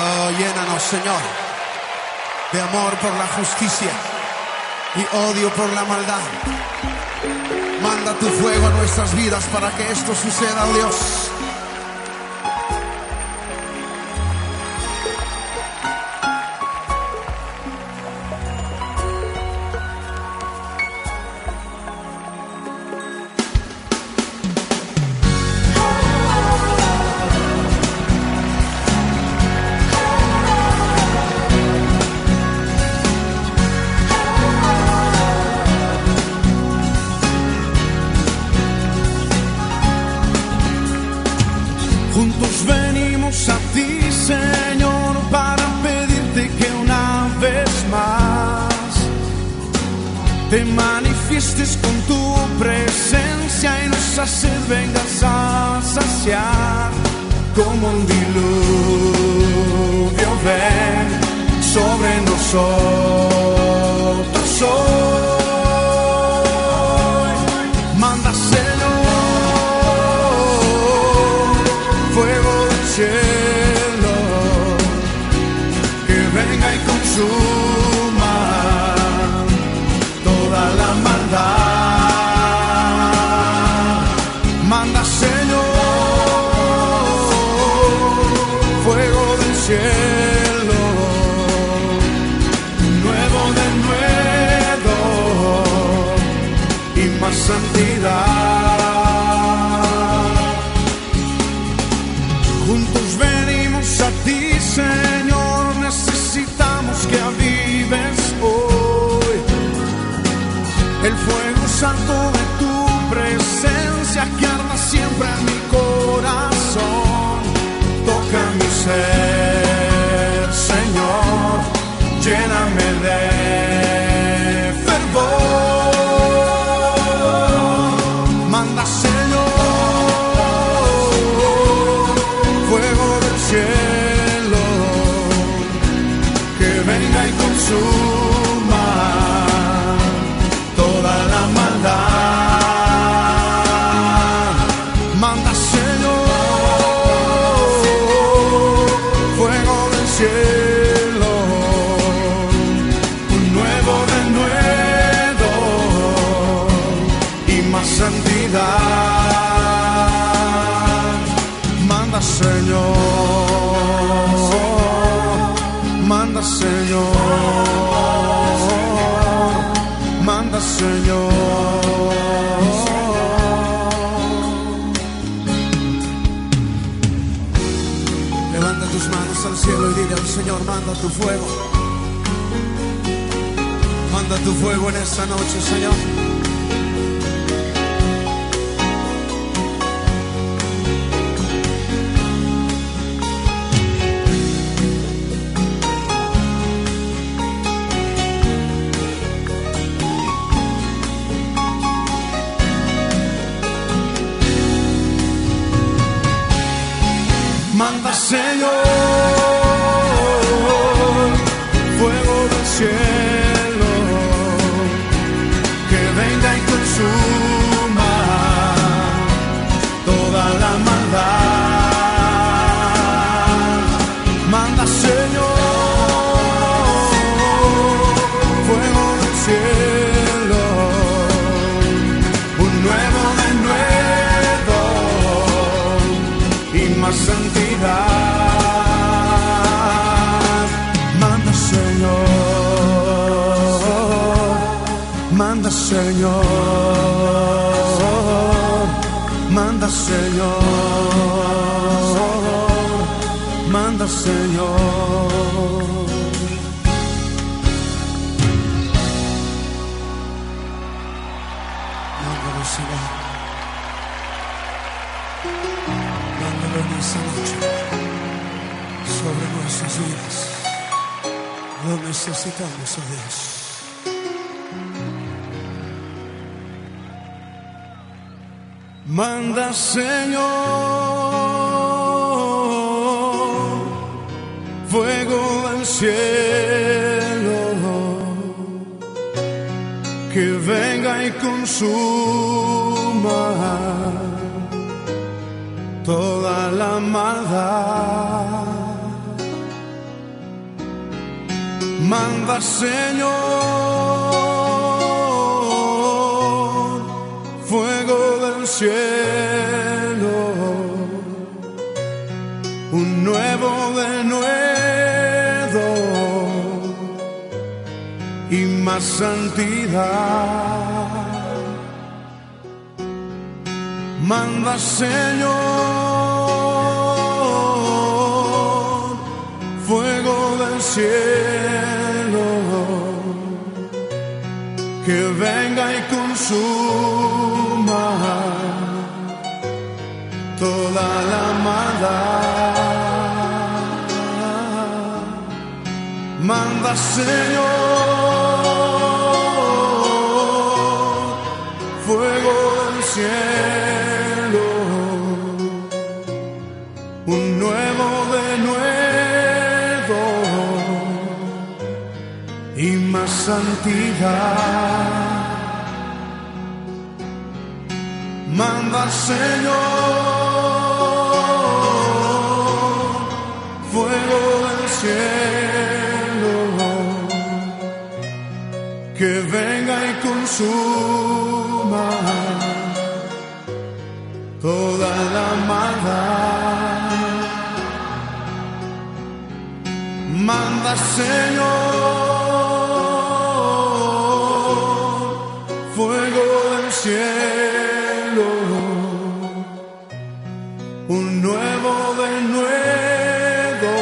Oh, llénanos, Señor, de amor por la justicia y odio por la maldad. Manda tu fuego a nuestras vidas para que esto suceda, oh Dios. Juntos venimos a ti, Señor, para pedirte que una vez más te manifiestes con tu presencia y nos haces vengas a saciar como un diluvio. Ven sobre nosotros Manda, Señor, fuego del cielo, nuevo de nuevo y más santidad. Juntos venimos a ti, Señor, necesitamos que avives hoy el fuego santo mi corazón. Toca mi ser, Señor, lléname de manda, Señor. Levanta tus manos al cielo y dile al Señor, manda tu fuego. Manda tu fuego en esta noche, Señor. Manda Señor, Señor, manda Señor, manda Señor, manda Señor. Lo necesitamos, oh Dios. Manda Señor, fuego del cielo, que venga y consuma toda la maldad. Manda Señor, fuego del cielo, un nuevo de nuevo y más santidad. Manda Señor, fuego del cielo, consuma toda la maldad. Manda Señor, fuego del cielo, un nuevo de nuevo y más santidad. Manda Señor, fuego del cielo, que venga y consuma toda la maldad. Manda Señor, un nuevo de nuevo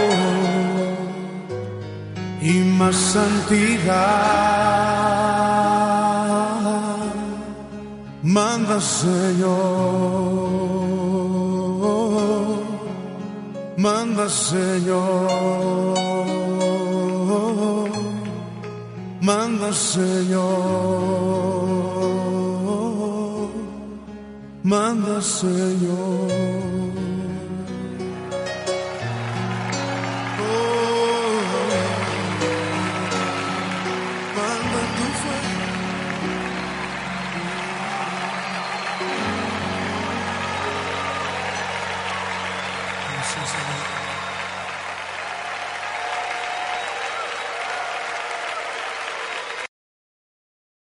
y más santidad. Manda Señor, manda Señor, manda Señor, manda Señor.